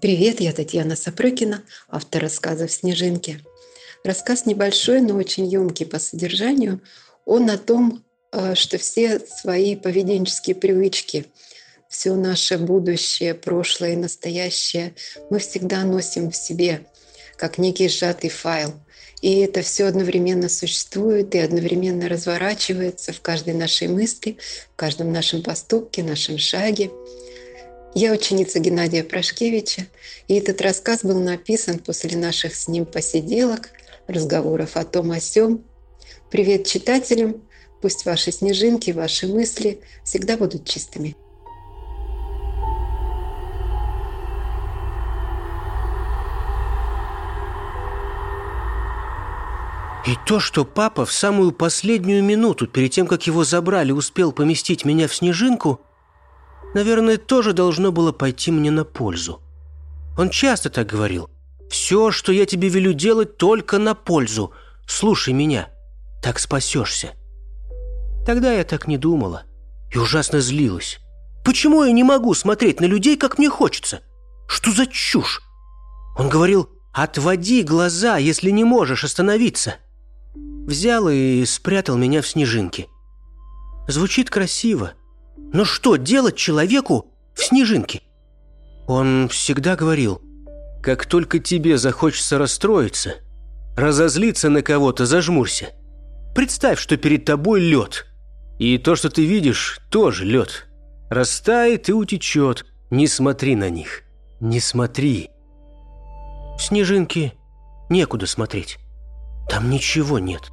Привет, я Татьяна Сапрыкина, автор рассказов «Снежинки». Рассказ небольшой, но очень емкий по содержанию. Он о том, э, что все свои поведенческие привычки, все наше будущее, прошлое и настоящее мы всегда носим в себе, как некий сжатый файл. И это все одновременно существует и одновременно разворачивается в каждой нашей мысли, в каждом нашем поступке, нашем шаге – я ученица Геннадия Прошкевича, и этот рассказ был написан после наших с ним посиделок, разговоров о том о сём. Привет читателям! Пусть ваши снежинки, ваши мысли всегда будут чистыми. И то, что папа в самую последнюю минуту, перед тем, как его забрали, успел поместить меня в снежинку, наверное, тоже должно было пойти мне на пользу. Он часто так говорил. «Все, что я тебе велю делать, только на пользу. Слушай меня, так спасешься». Тогда я так не думала и ужасно злилась. Почему я не могу смотреть на людей, как мне хочется? Что за чушь? Он говорил, отводи глаза, если не можешь остановиться. Взял и спрятал меня в снежинке. Звучит красиво, но что делать человеку в снежинке? Он всегда говорил, как только тебе захочется расстроиться, разозлиться на кого-то, зажмурься. Представь, что перед тобой лед. И то, что ты видишь, тоже лед. Растает и утечет. Не смотри на них. Не смотри. В снежинке некуда смотреть. Там ничего нет.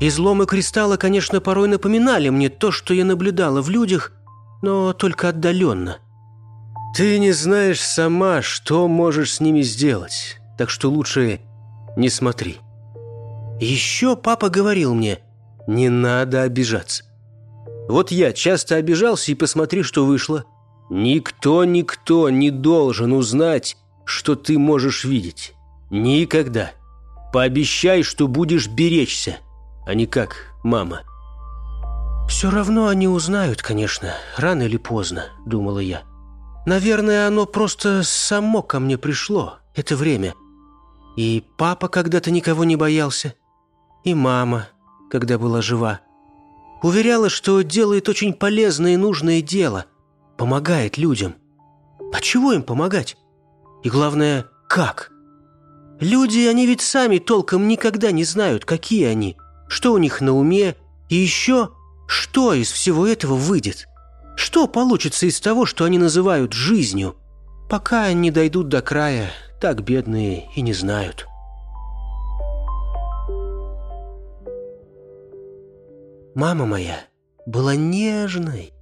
Изломы кристалла, конечно, порой напоминали мне то, что я наблюдала в людях – но только отдаленно. Ты не знаешь сама, что можешь с ними сделать, так что лучше не смотри. Еще папа говорил мне, не надо обижаться. Вот я часто обижался, и посмотри, что вышло. Никто-никто не должен узнать, что ты можешь видеть. Никогда. Пообещай, что будешь беречься, а не как мама. «Все равно они узнают, конечно, рано или поздно», — думала я. «Наверное, оно просто само ко мне пришло, это время. И папа когда-то никого не боялся, и мама, когда была жива. Уверяла, что делает очень полезное и нужное дело, помогает людям. А чего им помогать? И главное, как? Люди, они ведь сами толком никогда не знают, какие они, что у них на уме, и еще что из всего этого выйдет? Что получится из того, что они называют жизнью? Пока они дойдут до края, так бедные и не знают. Мама моя была нежной,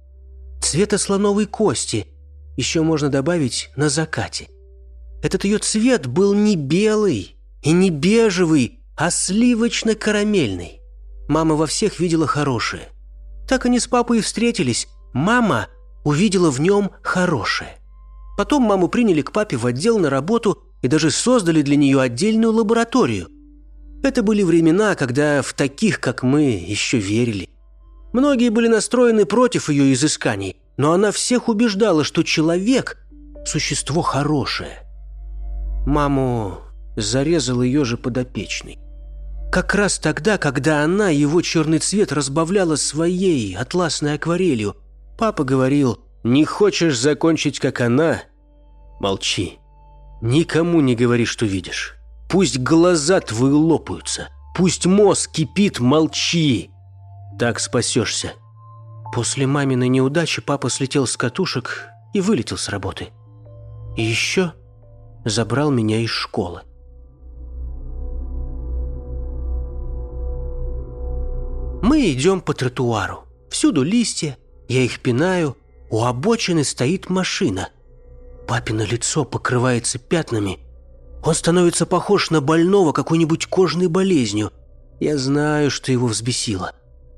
цвета слоновой кости, еще можно добавить на закате. Этот ее цвет был не белый и не бежевый, а сливочно-карамельный. Мама во всех видела хорошее – так они с папой и встретились. Мама увидела в нем хорошее. Потом маму приняли к папе в отдел на работу и даже создали для нее отдельную лабораторию. Это были времена, когда в таких, как мы, еще верили. Многие были настроены против ее изысканий, но она всех убеждала, что человек – существо хорошее. Маму зарезал ее же подопечный. Как раз тогда, когда она его черный цвет разбавляла своей атласной акварелью. Папа говорил, «Не хочешь закончить, как она? Молчи. Никому не говори, что видишь. Пусть глаза твои лопаются. Пусть мозг кипит, молчи. Так спасешься». После маминой неудачи папа слетел с катушек и вылетел с работы. И еще забрал меня из школы. Мы идем по тротуару. Всюду листья, я их пинаю. У обочины стоит машина. Папино лицо покрывается пятнами, Он становится похож на больного какой-нибудь кожной болезнью. Я знаю, что его взбесило.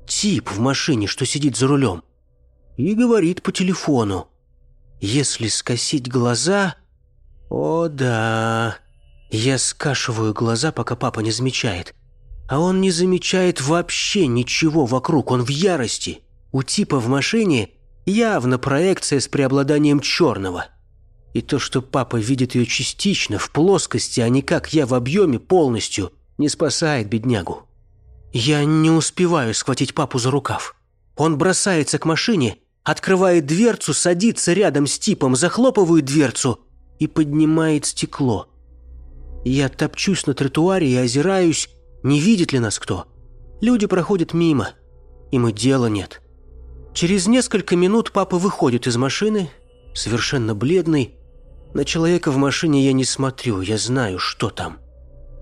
Тип в машине, что сидит за рулем. И говорит по телефону. Если скосить глаза... О, да... Я скашиваю глаза, пока папа не замечает. А он не замечает вообще ничего вокруг, он в ярости. У типа в машине явно проекция с преобладанием черного. И то, что папа видит ее частично, в плоскости, а не как я в объеме полностью, не спасает беднягу. Я не успеваю схватить папу за рукав. Он бросается к машине, открывает дверцу, садится рядом с типом, захлопывает дверцу и поднимает стекло. Я топчусь на тротуаре и озираюсь, не видит ли нас кто. Люди проходят мимо, им и дела нет. Через несколько минут папа выходит из машины, совершенно бледный. На человека в машине я не смотрю, я знаю, что там.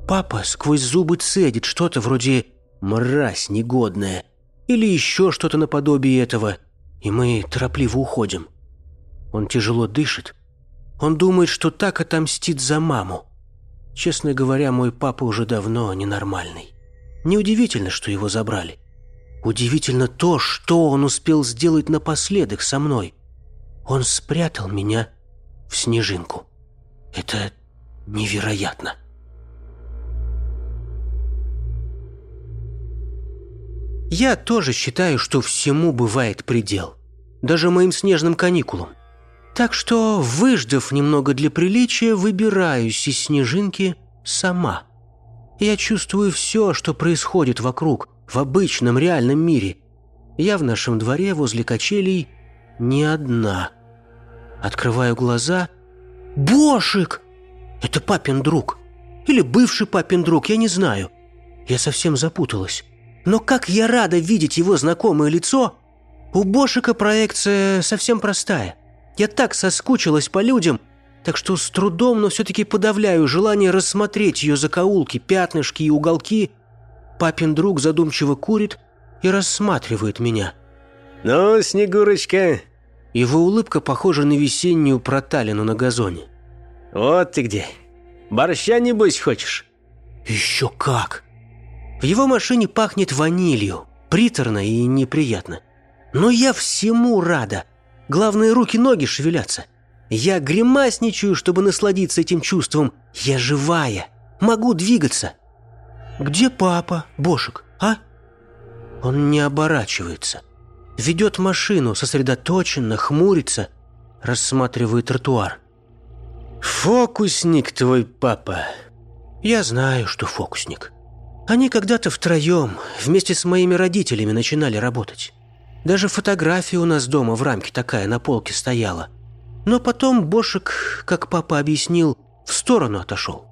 Папа сквозь зубы цедит что-то вроде «мразь негодная» или еще что-то наподобие этого, и мы торопливо уходим. Он тяжело дышит. Он думает, что так отомстит за маму. Честно говоря, мой папа уже давно ненормальный. Неудивительно, что его забрали. Удивительно то, что он успел сделать напоследок со мной. Он спрятал меня в снежинку. Это невероятно. Я тоже считаю, что всему бывает предел. Даже моим снежным каникулам. Так что, выждав немного для приличия, выбираюсь из снежинки сама. Я чувствую все, что происходит вокруг, в обычном реальном мире. Я в нашем дворе возле качелей не одна. Открываю глаза. «Бошик!» Это папин друг. Или бывший папин друг, я не знаю. Я совсем запуталась. Но как я рада видеть его знакомое лицо! У Бошика проекция совсем простая. Я так соскучилась по людям, так что с трудом, но все-таки подавляю желание рассмотреть ее закоулки, пятнышки и уголки. Папин друг задумчиво курит и рассматривает меня. «Ну, Снегурочка...» Его улыбка похожа на весеннюю проталину на газоне. «Вот ты где. Борща, небось, хочешь?» «Еще как!» В его машине пахнет ванилью, приторно и неприятно. Но я всему рада. Главное, руки-ноги шевелятся. Я гримасничаю, чтобы насладиться этим чувством. Я живая, могу двигаться. Где папа, Бошек, а? Он не оборачивается. Ведет машину, сосредоточенно, хмурится, рассматривает тротуар. «Фокусник твой папа!» «Я знаю, что фокусник. Они когда-то втроем, вместе с моими родителями, начинали работать. Даже фотография у нас дома в рамке такая на полке стояла. Но потом Бошек, как папа объяснил, в сторону отошел.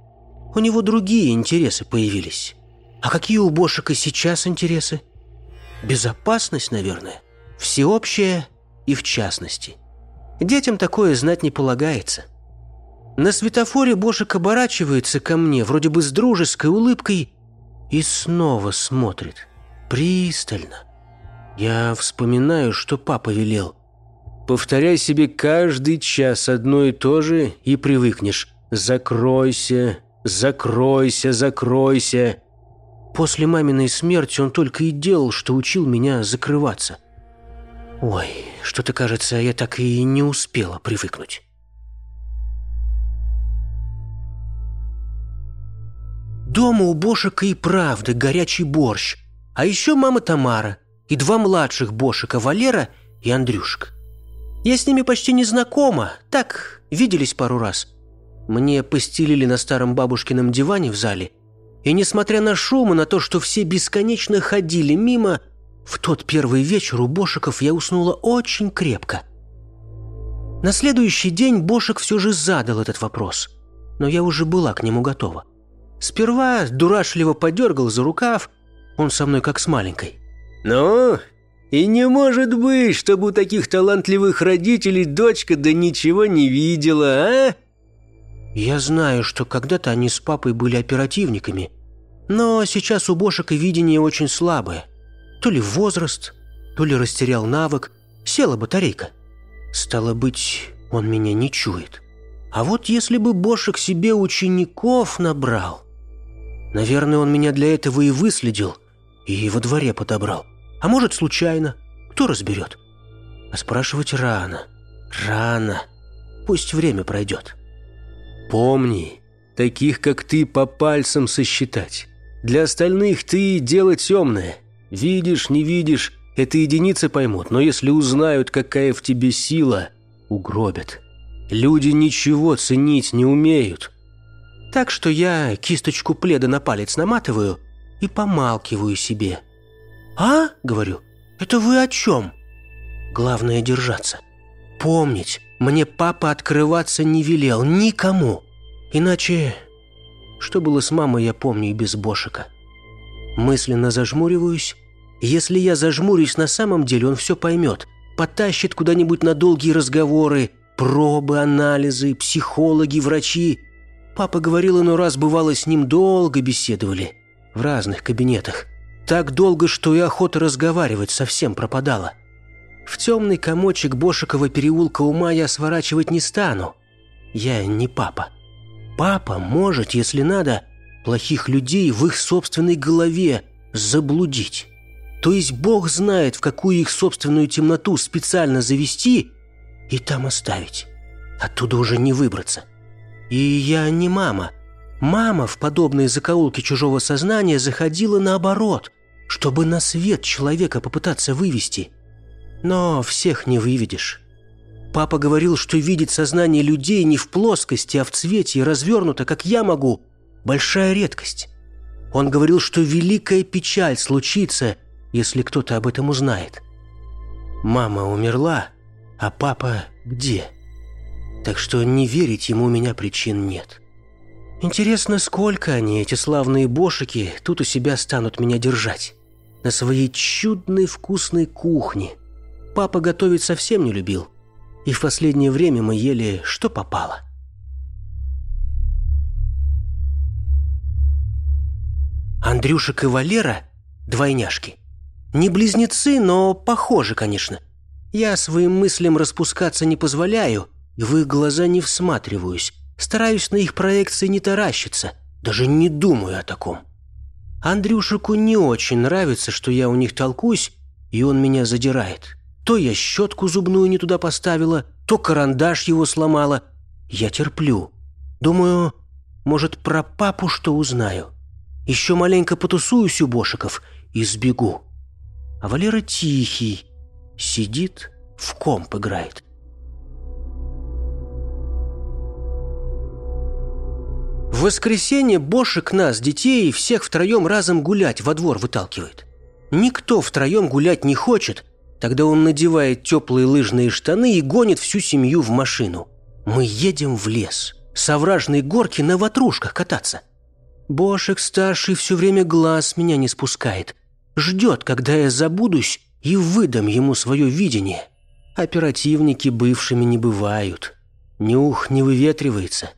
У него другие интересы появились. А какие у Бошика сейчас интересы? Безопасность, наверное. Всеобщая и в частности. Детям такое знать не полагается. На светофоре Бошик оборачивается ко мне, вроде бы с дружеской улыбкой, и снова смотрит. Пристально. Я вспоминаю, что папа велел. Повторяй себе каждый час одно и то же и привыкнешь. Закройся, закройся, закройся. После маминой смерти он только и делал, что учил меня закрываться. Ой, что-то кажется, я так и не успела привыкнуть. Дома у Бошика и правда горячий борщ. А еще мама Тамара и два младших Бошика, Валера и Андрюшка. Я с ними почти не знакома, так, виделись пару раз. Мне постелили на старом бабушкином диване в зале, и несмотря на шум и на то, что все бесконечно ходили мимо, в тот первый вечер у Бошиков я уснула очень крепко. На следующий день Бошик все же задал этот вопрос, но я уже была к нему готова. Сперва дурашливо подергал за рукав, он со мной как с маленькой. «Ну, и не может быть, чтобы у таких талантливых родителей дочка да ничего не видела, а?» Я знаю, что когда-то они с папой были оперативниками, но сейчас у Бошек и видение очень слабое. То ли возраст, то ли растерял навык, села батарейка. Стало быть, он меня не чует. А вот если бы Бошек себе учеников набрал... Наверное, он меня для этого и выследил, и во дворе подобрал. А может, случайно. Кто разберет? А спрашивать рано. Рано. Пусть время пройдет. Помни, таких, как ты, по пальцам сосчитать. Для остальных ты дело темное. Видишь, не видишь, это единицы поймут, но если узнают, какая в тебе сила, угробят. Люди ничего ценить не умеют. Так что я кисточку пледа на палец наматываю и помалкиваю себе. «А?» — говорю. «Это вы о чем?» Главное держаться. Помнить, мне папа открываться не велел никому. Иначе... Что было с мамой, я помню и без Бошика. Мысленно зажмуриваюсь. Если я зажмурюсь на самом деле, он все поймет. Потащит куда-нибудь на долгие разговоры, пробы, анализы, психологи, врачи. Папа говорил, иной раз бывало с ним долго беседовали. В разных кабинетах. Так долго, что и охота разговаривать совсем пропадала. В темный комочек Бошикова переулка ума я сворачивать не стану. Я не папа. Папа может, если надо, плохих людей в их собственной голове заблудить. То есть Бог знает, в какую их собственную темноту специально завести и там оставить. Оттуда уже не выбраться. И я не мама. Мама в подобные закоулки чужого сознания заходила наоборот, чтобы на свет человека попытаться вывести. Но всех не выведешь. Папа говорил, что видеть сознание людей не в плоскости, а в цвете и развернуто, как я могу, большая редкость. Он говорил, что великая печаль случится, если кто-то об этом узнает. Мама умерла, а папа где? Так что не верить ему у меня причин нет. Интересно, сколько они, эти славные бошики, тут у себя станут меня держать? На своей чудной вкусной кухне. Папа готовить совсем не любил – и в последнее время мы ели что попало. Андрюшек и Валера – двойняшки. Не близнецы, но похожи, конечно. Я своим мыслям распускаться не позволяю, и в их глаза не всматриваюсь. Стараюсь на их проекции не таращиться, даже не думаю о таком. Андрюшику не очень нравится, что я у них толкусь, и он меня задирает. То я щетку зубную не туда поставила, то карандаш его сломала. Я терплю. Думаю, может, про папу что узнаю. Еще маленько потусуюсь у Бошиков и сбегу. А Валера тихий, сидит, в комп играет. В воскресенье Бошик нас, детей, всех втроем разом гулять во двор выталкивает. Никто втроем гулять не хочет, Тогда он надевает теплые лыжные штаны и гонит всю семью в машину. Мы едем в лес. С овражной горки на ватрушках кататься. Бошек-старший все время глаз меня не спускает. Ждет, когда я забудусь и выдам ему свое видение. Оперативники бывшими не бывают. Нюх не выветривается.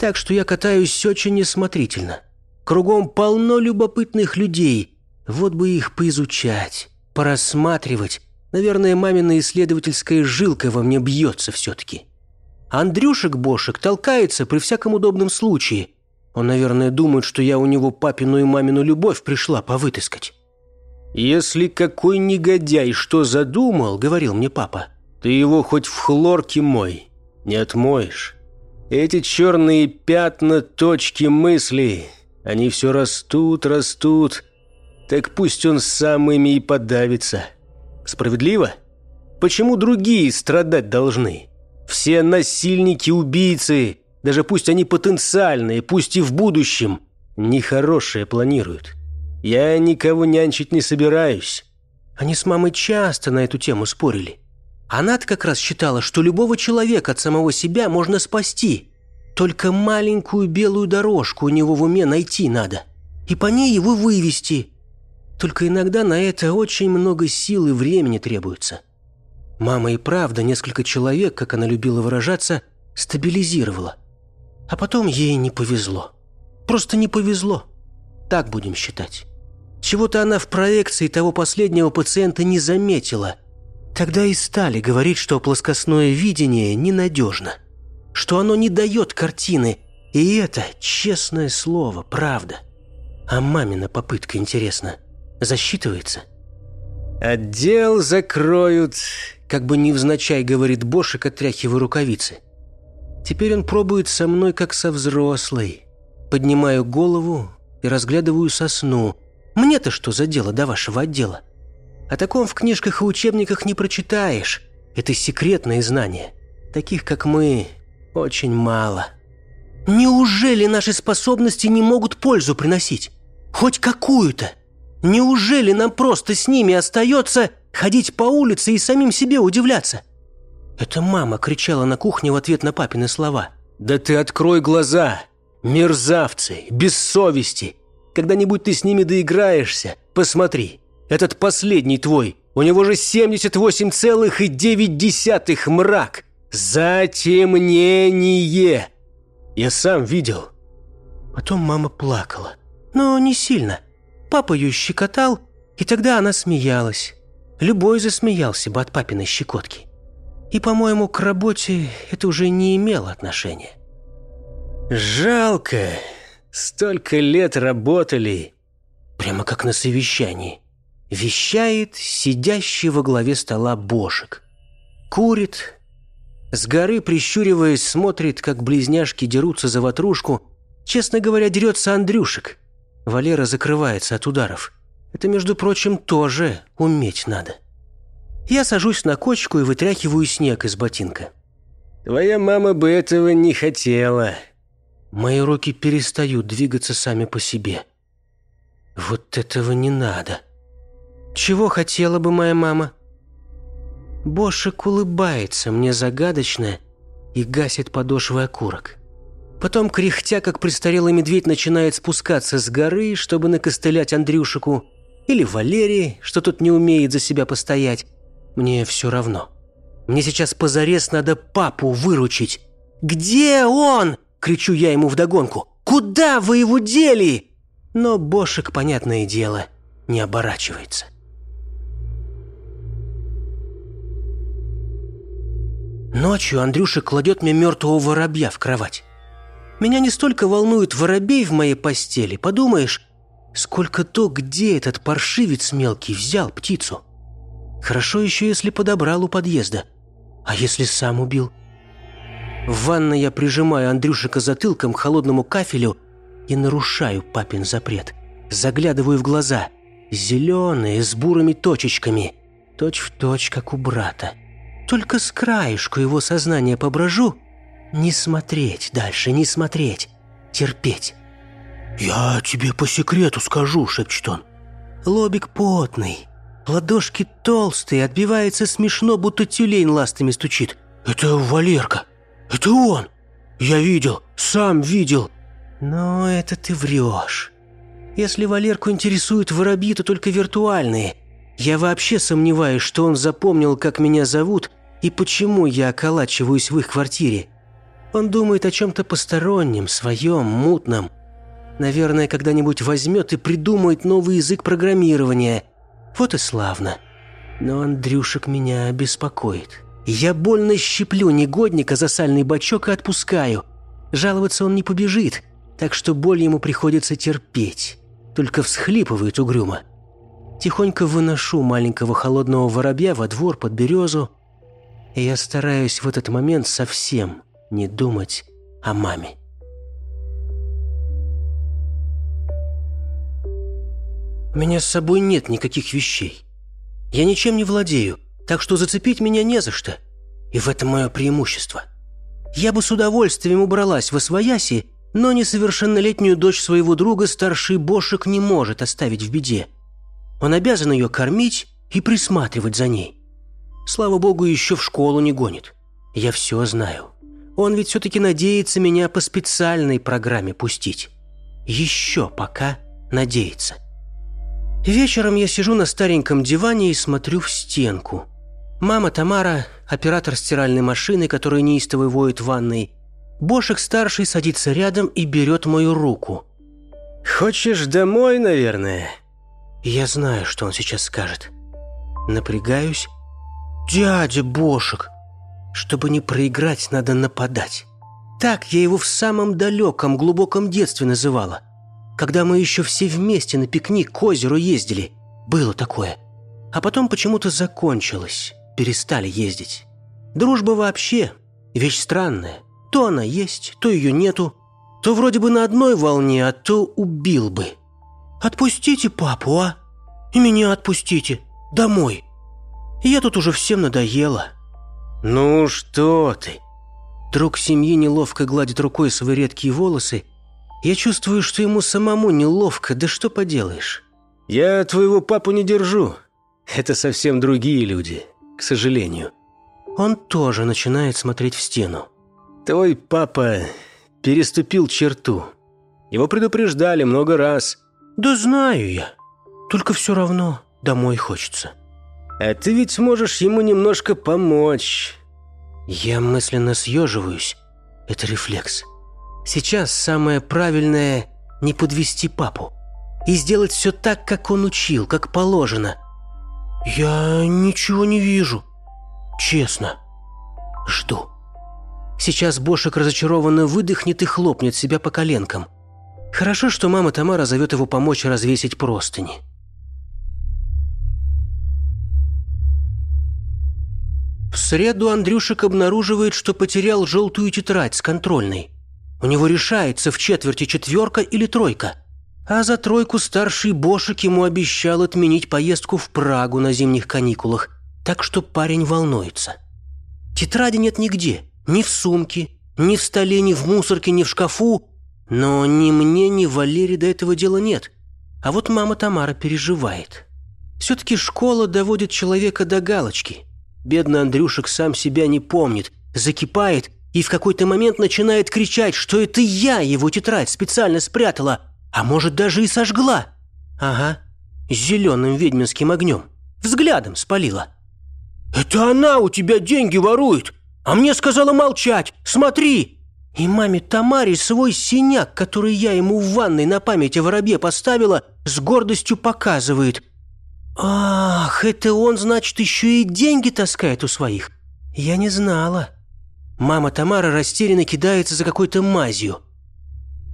Так что я катаюсь очень несмотрительно. Кругом полно любопытных людей. Вот бы их поизучать, порассматривать Наверное, мамина исследовательская жилка во мне бьется все-таки. Андрюшек-бошек толкается при всяком удобном случае. Он, наверное, думает, что я у него папину и мамину любовь пришла повытыскать. «Если какой негодяй что задумал, — говорил мне папа, — ты его хоть в хлорке мой, не отмоешь. Эти черные пятна, точки мысли, они все растут, растут, так пусть он сам ими и подавится». Справедливо? Почему другие страдать должны? Все насильники, убийцы, даже пусть они потенциальные, пусть и в будущем, нехорошее планируют. Я никого нянчить не собираюсь. Они с мамой часто на эту тему спорили. Она-то как раз считала, что любого человека от самого себя можно спасти. Только маленькую белую дорожку у него в уме найти надо. И по ней его вывести. Только иногда на это очень много сил и времени требуется. Мама и правда несколько человек, как она любила выражаться, стабилизировала. А потом ей не повезло. Просто не повезло. Так будем считать. Чего-то она в проекции того последнего пациента не заметила. Тогда и стали говорить, что плоскостное видение ненадежно. что оно не дает картины. И это, честное слово, правда. А мамина попытка, интересно, засчитывается? «Отдел закроют», как бы невзначай говорит Бошек, отряхивая рукавицы. Теперь он пробует со мной, как со взрослой. Поднимаю голову и разглядываю сосну. Мне-то что за дело до вашего отдела? О таком в книжках и учебниках не прочитаешь. Это секретные знания. Таких, как мы, очень мало. Неужели наши способности не могут пользу приносить? Хоть какую-то? Неужели нам просто с ними остается ходить по улице и самим себе удивляться? Это мама кричала на кухне в ответ на папины слова. «Да ты открой глаза! Мерзавцы! Без совести! Когда-нибудь ты с ними доиграешься? Посмотри! Этот последний твой! У него же 78,9 мрак! Затемнение!» Я сам видел. Потом мама плакала. Но не сильно. Папа ее щекотал, и тогда она смеялась. Любой засмеялся бы от папиной щекотки. И, по-моему, к работе это уже не имело отношения. Жалко. Столько лет работали. Прямо как на совещании. Вещает сидящий во главе стола Бошек. Курит. С горы, прищуриваясь, смотрит, как близняшки дерутся за ватрушку. Честно говоря, дерется Андрюшек. Валера закрывается от ударов. Это, между прочим, тоже уметь надо. Я сажусь на кочку и вытряхиваю снег из ботинка. «Твоя мама бы этого не хотела». Мои руки перестают двигаться сами по себе. Вот этого не надо. Чего хотела бы моя мама? Бошек улыбается мне загадочно и гасит подошвой окурок. Потом, кряхтя, как престарелый медведь, начинает спускаться с горы, чтобы накостылять Андрюшику, или Валерии, что тут не умеет за себя постоять. Мне все равно. Мне сейчас позарез надо папу выручить. «Где он?» – кричу я ему вдогонку. «Куда вы его дели?» Но Бошек, понятное дело, не оборачивается. Ночью Андрюша кладет мне мертвого воробья в кровать. Меня не столько волнует воробей в моей постели, подумаешь, сколько то, где этот паршивец мелкий взял птицу. Хорошо еще, если подобрал у подъезда. А если сам убил? В ванной я прижимаю Андрюшика затылком к холодному кафелю и нарушаю папин запрет. Заглядываю в глаза. Зеленые, с бурыми точечками. Точь в точь, как у брата. Только с краешку его сознания поброжу — не смотреть дальше, не смотреть. Терпеть. «Я тебе по секрету скажу», — шепчет он. Лобик потный, ладошки толстые, отбивается смешно, будто тюлень ластами стучит. «Это Валерка! Это он! Я видел, сам видел!» «Но это ты врешь. Если Валерку интересуют воробьи, то только виртуальные. Я вообще сомневаюсь, что он запомнил, как меня зовут и почему я околачиваюсь в их квартире. Он думает о чем-то постороннем, своем, мутном. Наверное, когда-нибудь возьмет и придумает новый язык программирования. Вот и славно. Но Андрюшек меня беспокоит. Я больно щиплю негодника за сальный бачок и отпускаю. Жаловаться он не побежит, так что боль ему приходится терпеть. Только всхлипывает угрюмо. Тихонько выношу маленького холодного воробья во двор под березу, и я стараюсь в этот момент совсем не думать о маме. У меня с собой нет никаких вещей. Я ничем не владею, так что зацепить меня не за что. И в этом мое преимущество. Я бы с удовольствием убралась в Освояси, но несовершеннолетнюю дочь своего друга старший Бошек не может оставить в беде. Он обязан ее кормить и присматривать за ней. Слава богу, еще в школу не гонит. Я все знаю. Он ведь все-таки надеется меня по специальной программе пустить. Еще пока надеется. Вечером я сижу на стареньком диване и смотрю в стенку. Мама Тамара, оператор стиральной машины, которая неистово воет в ванной. Бошек-старший садится рядом и берет мою руку. «Хочешь домой, наверное?» Я знаю, что он сейчас скажет. Напрягаюсь. «Дядя Бошек, чтобы не проиграть, надо нападать. Так я его в самом далеком, глубоком детстве называла. Когда мы еще все вместе на пикник к озеру ездили. Было такое. А потом почему-то закончилось. Перестали ездить. Дружба вообще вещь странная. То она есть, то ее нету. То вроде бы на одной волне, а то убил бы. Отпустите папу, а? И меня отпустите. Домой. Я тут уже всем надоела. Ну что ты? Друг семьи неловко гладит рукой свои редкие волосы. Я чувствую, что ему самому неловко, да что поделаешь. Я твоего папу не держу. Это совсем другие люди, к сожалению. Он тоже начинает смотреть в стену. Твой папа переступил черту. Его предупреждали много раз. Да знаю я. Только все равно домой хочется. А ты ведь можешь ему немножко помочь. Я мысленно съеживаюсь. Это рефлекс. Сейчас самое правильное – не подвести папу. И сделать все так, как он учил, как положено. Я ничего не вижу. Честно. Жду. Сейчас Бошек разочарованно выдохнет и хлопнет себя по коленкам. Хорошо, что мама Тамара зовет его помочь развесить простыни. В среду Андрюшек обнаруживает, что потерял желтую тетрадь с контрольной. У него решается в четверти четверка или тройка. А за тройку старший Бошек ему обещал отменить поездку в Прагу на зимних каникулах, так что парень волнуется. Тетради нет нигде, ни в сумке, ни в столе, ни в мусорке, ни в шкафу. Но ни мне, ни Валере до этого дела нет. А вот мама Тамара переживает. Все-таки школа доводит человека до галочки – Бедный Андрюшек сам себя не помнит, закипает и в какой-то момент начинает кричать, что это я его тетрадь специально спрятала, а может даже и сожгла. Ага, зеленым ведьминским огнем. Взглядом спалила. «Это она у тебя деньги ворует! А мне сказала молчать! Смотри!» И маме Тамаре свой синяк, который я ему в ванной на память о воробье поставила, с гордостью показывает – «Ах, это он, значит, еще и деньги таскает у своих? Я не знала». Мама Тамара растерянно кидается за какой-то мазью.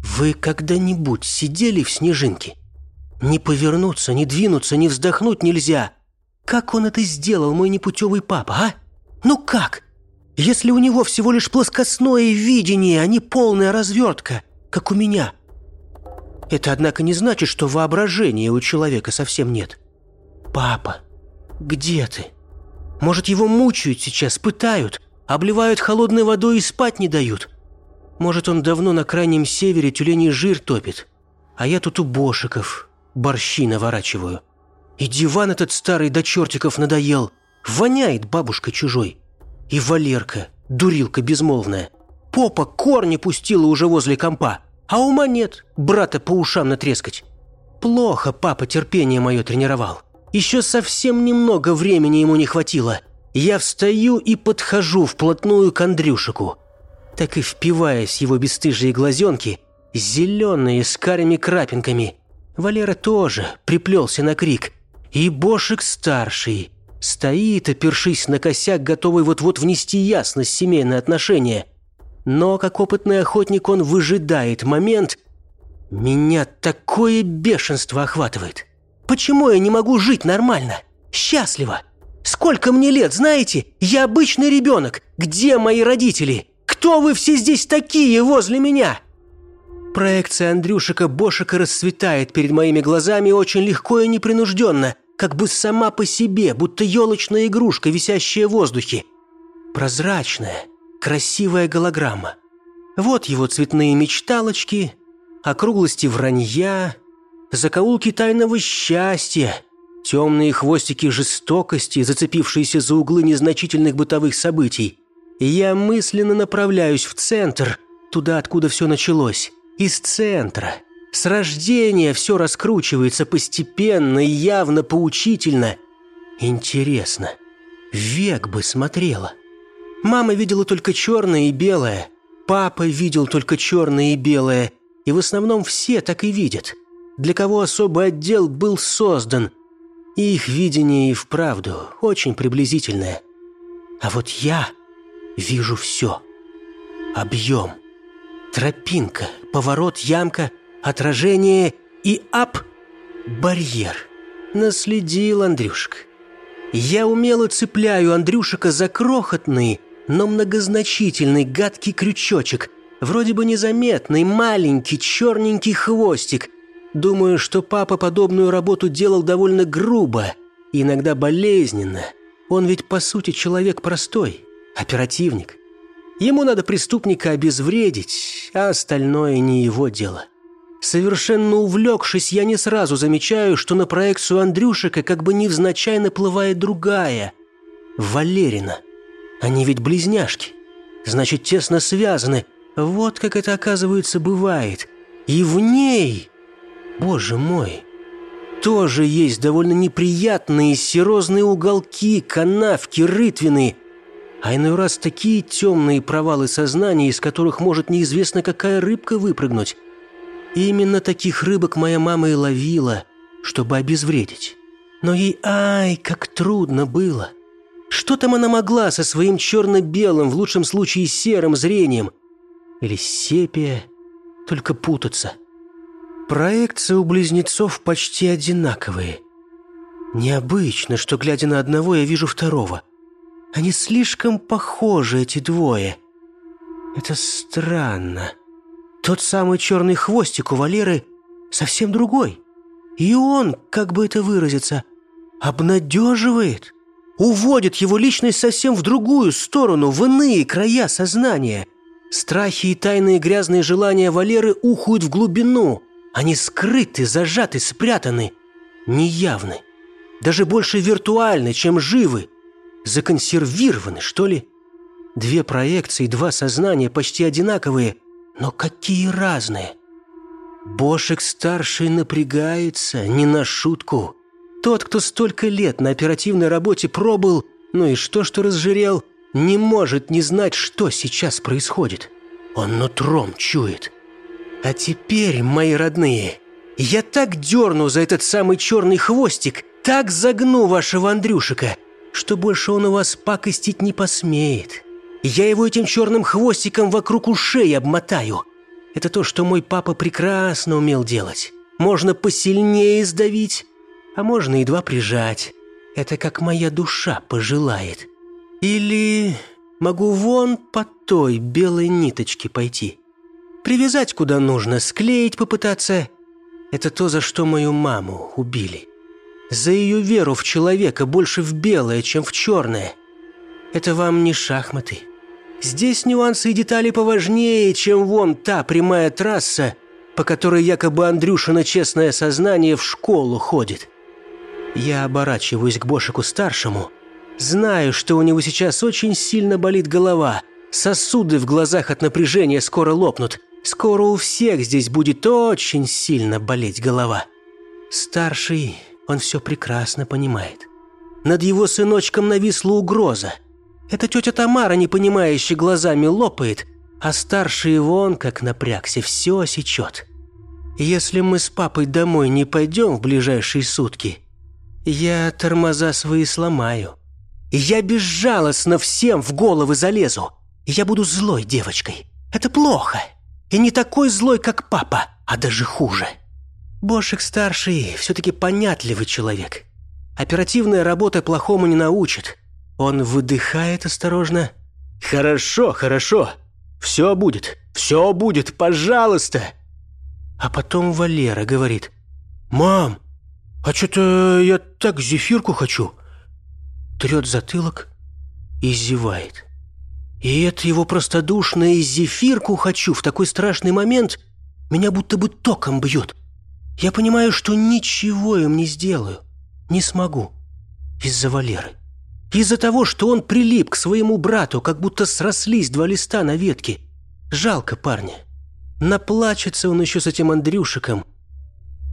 «Вы когда-нибудь сидели в снежинке? Не повернуться, не двинуться, не вздохнуть нельзя. Как он это сделал, мой непутевый папа, а? Ну как? Если у него всего лишь плоскостное видение, а не полная развертка, как у меня. Это, однако, не значит, что воображения у человека совсем нет». «Папа, где ты? Может, его мучают сейчас, пытают, обливают холодной водой и спать не дают? Может, он давно на крайнем севере тюленей жир топит, а я тут у бошиков борщи наворачиваю. И диван этот старый до чертиков надоел, воняет бабушка чужой. И Валерка, дурилка безмолвная, попа корни пустила уже возле компа, а ума нет, брата по ушам натрескать. Плохо папа терпение мое тренировал. Еще совсем немного времени ему не хватило. Я встаю и подхожу вплотную к Андрюшику. Так и впиваясь его бесстыжие глазенки, зеленые с карими крапинками. Валера тоже приплелся на крик. И Бошек старший стоит, опершись на косяк, готовый вот-вот внести ясность в семейные отношения. Но, как опытный охотник, он выжидает момент. Меня такое бешенство охватывает. Почему я не могу жить нормально? Счастливо? Сколько мне лет, знаете? Я обычный ребенок. Где мои родители? Кто вы все здесь такие возле меня?» Проекция Андрюшика Бошика расцветает перед моими глазами очень легко и непринужденно, как бы сама по себе, будто елочная игрушка, висящая в воздухе. Прозрачная, красивая голограмма. Вот его цветные мечталочки, округлости вранья, закоулки тайного счастья, темные хвостики жестокости, зацепившиеся за углы незначительных бытовых событий. Я мысленно направляюсь в центр, туда, откуда все началось. Из центра. С рождения все раскручивается постепенно и явно поучительно. Интересно. Век бы смотрела. Мама видела только черное и белое. Папа видел только черное и белое. И в основном все так и видят для кого особый отдел был создан. И их видение и вправду очень приблизительное. А вот я вижу все. Объем, Тропинка, поворот, ямка, отражение и ап – барьер. Наследил Андрюшка. Я умело цепляю Андрюшика за крохотный, но многозначительный гадкий крючочек, вроде бы незаметный, маленький, черненький хвостик. Думаю, что папа подобную работу делал довольно грубо, иногда болезненно. Он ведь, по сути, человек простой, оперативник. Ему надо преступника обезвредить, а остальное не его дело. Совершенно увлекшись, я не сразу замечаю, что на проекцию Андрюшика как бы невзначай наплывает другая. Валерина. Они ведь близняшки. Значит, тесно связаны. Вот как это, оказывается, бывает. И в ней, боже мой, тоже есть довольно неприятные серозные уголки, канавки, рытвины, а иной раз такие темные провалы сознания, из которых может неизвестно какая рыбка выпрыгнуть. И именно таких рыбок моя мама и ловила, чтобы обезвредить. Но ей, ай, как трудно было. Что там она могла со своим черно-белым, в лучшем случае серым зрением? Или сепия? Только путаться. Проекции у близнецов почти одинаковые. Необычно, что, глядя на одного, я вижу второго. Они слишком похожи, эти двое. Это странно. Тот самый черный хвостик у Валеры совсем другой. И он, как бы это выразиться, обнадеживает, уводит его личность совсем в другую сторону, в иные края сознания. Страхи и тайные грязные желания Валеры ухают в глубину. Они скрыты, зажаты, спрятаны, неявны. Даже больше виртуальны, чем живы. Законсервированы, что ли? Две проекции, два сознания почти одинаковые – но какие разные. Бошек-старший напрягается не на шутку. Тот, кто столько лет на оперативной работе пробыл, ну и что, что разжирел, не может не знать, что сейчас происходит. Он нутром чует. А теперь, мои родные, я так дерну за этот самый черный хвостик, так загну вашего Андрюшика, что больше он у вас пакостить не посмеет. Я его этим черным хвостиком вокруг ушей обмотаю. Это то, что мой папа прекрасно умел делать. Можно посильнее сдавить, а можно едва прижать. Это как моя душа пожелает. Или могу вон по той белой ниточке пойти. Привязать куда нужно, склеить попытаться. Это то, за что мою маму убили. За ее веру в человека больше в белое, чем в черное. Это вам не шахматы. Здесь нюансы и детали поважнее, чем вон та прямая трасса, по которой якобы Андрюшина честное сознание в школу ходит. Я оборачиваюсь к Бошику-старшему. Знаю, что у него сейчас очень сильно болит голова. Сосуды в глазах от напряжения скоро лопнут. Скоро у всех здесь будет очень сильно болеть голова. Старший, он все прекрасно понимает. Над его сыночком нависла угроза – это тетя Тамара, не понимающая глазами, лопает, а старший вон, как напрягся, все сечет. Если мы с папой домой не пойдем в ближайшие сутки, я тормоза свои сломаю. Я безжалостно всем в головы залезу. Я буду злой девочкой. Это плохо. И не такой злой, как папа, а даже хуже. Бошек-старший все-таки понятливый человек. Оперативная работа плохому не научит. Он выдыхает осторожно. «Хорошо, хорошо. Все будет, все будет, пожалуйста!» А потом Валера говорит. «Мам, а что-то я так зефирку хочу!» Трет затылок и зевает. И это его простодушное «зефирку хочу» в такой страшный момент меня будто бы током бьет. Я понимаю, что ничего им не сделаю, не смогу из-за Валеры. Из-за того, что он прилип к своему брату, как будто срослись два листа на ветке. Жалко парня. Наплачется он еще с этим Андрюшиком.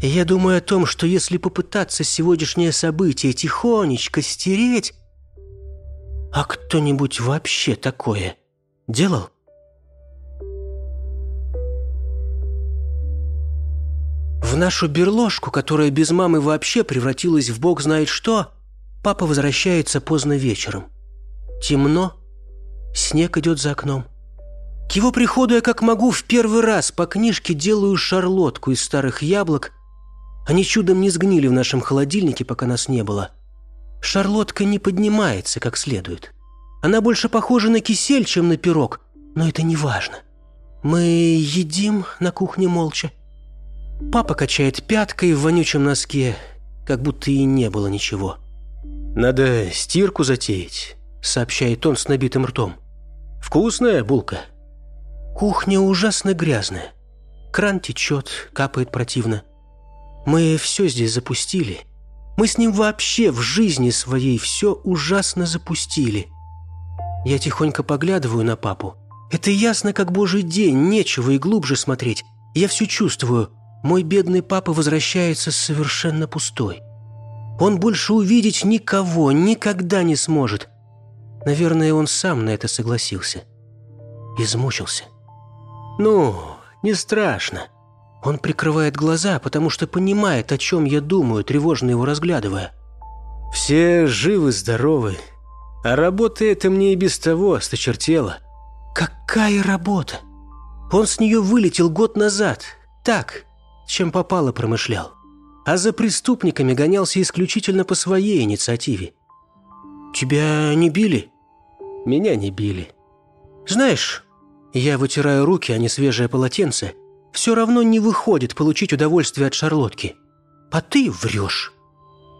Я думаю о том, что если попытаться сегодняшнее событие тихонечко стереть... А кто-нибудь вообще такое делал? В нашу берложку, которая без мамы вообще превратилась в бог знает что, Папа возвращается поздно вечером. Темно, снег идет за окном. К его приходу я как могу в первый раз по книжке делаю шарлотку из старых яблок. Они чудом не сгнили в нашем холодильнике, пока нас не было. Шарлотка не поднимается как следует. Она больше похожа на кисель, чем на пирог, но это не важно. Мы едим на кухне молча. Папа качает пяткой в вонючем носке, как будто и не было ничего. «Надо стирку затеять», — сообщает он с набитым ртом. «Вкусная булка?» Кухня ужасно грязная. Кран течет, капает противно. Мы все здесь запустили. Мы с ним вообще в жизни своей все ужасно запустили. Я тихонько поглядываю на папу. Это ясно, как божий день, нечего и глубже смотреть. Я все чувствую. Мой бедный папа возвращается совершенно пустой. Он больше увидеть никого никогда не сможет. Наверное, он сам на это согласился. Измучился. Ну, не страшно. Он прикрывает глаза, потому что понимает, о чем я думаю, тревожно его разглядывая. Все живы-здоровы, а работа это мне и без того осточертела. Какая работа? Он с нее вылетел год назад. Так, чем попало промышлял. А за преступниками гонялся исключительно по своей инициативе. Тебя не били? Меня не били. Знаешь, я вытираю руки, а не свежее полотенце. Все равно не выходит получить удовольствие от шарлотки. А ты врешь.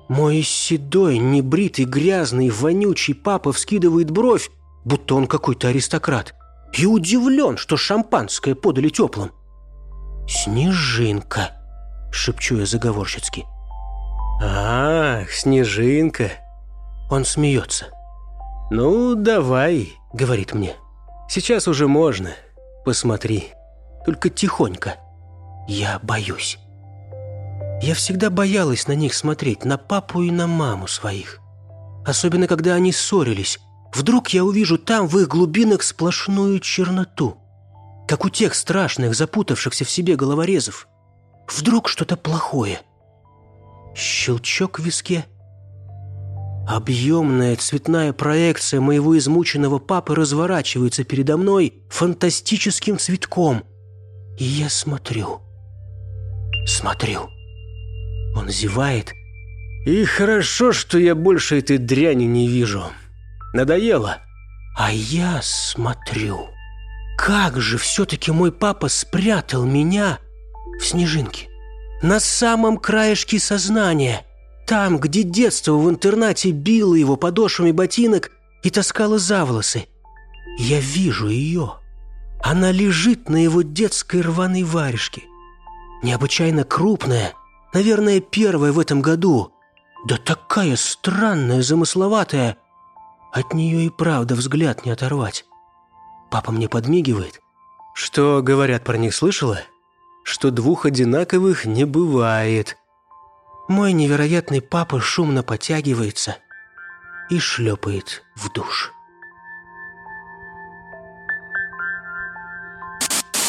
Мой седой, небритый, грязный, вонючий папа вскидывает бровь, будто он какой-то аристократ, и удивлен, что шампанское подали теплым. «Снежинка», — шепчу я заговорщицки. «Ах, снежинка!» Он смеется. «Ну, давай», — говорит мне. «Сейчас уже можно. Посмотри. Только тихонько». Я боюсь. Я всегда боялась на них смотреть, на папу и на маму своих. Особенно, когда они ссорились. Вдруг я увижу там, в их глубинах, сплошную черноту. Как у тех страшных, запутавшихся в себе головорезов. Вдруг что-то плохое. Щелчок в виске. Объемная цветная проекция моего измученного папы разворачивается передо мной фантастическим цветком. И я смотрю. Смотрю. Он зевает. «И хорошо, что я больше этой дряни не вижу. Надоело». А я смотрю. Как же все-таки мой папа спрятал меня в снежинке. На самом краешке сознания. Там, где детство в интернате било его подошвами ботинок и таскало за волосы. Я вижу ее. Она лежит на его детской рваной варежке. Необычайно крупная – Наверное, первая в этом году. Да такая странная, замысловатая. От нее и правда взгляд не оторвать. Папа мне подмигивает. Что говорят про них, слышала? Что двух одинаковых не бывает. Мой невероятный папа шумно потягивается и шлепает в душ.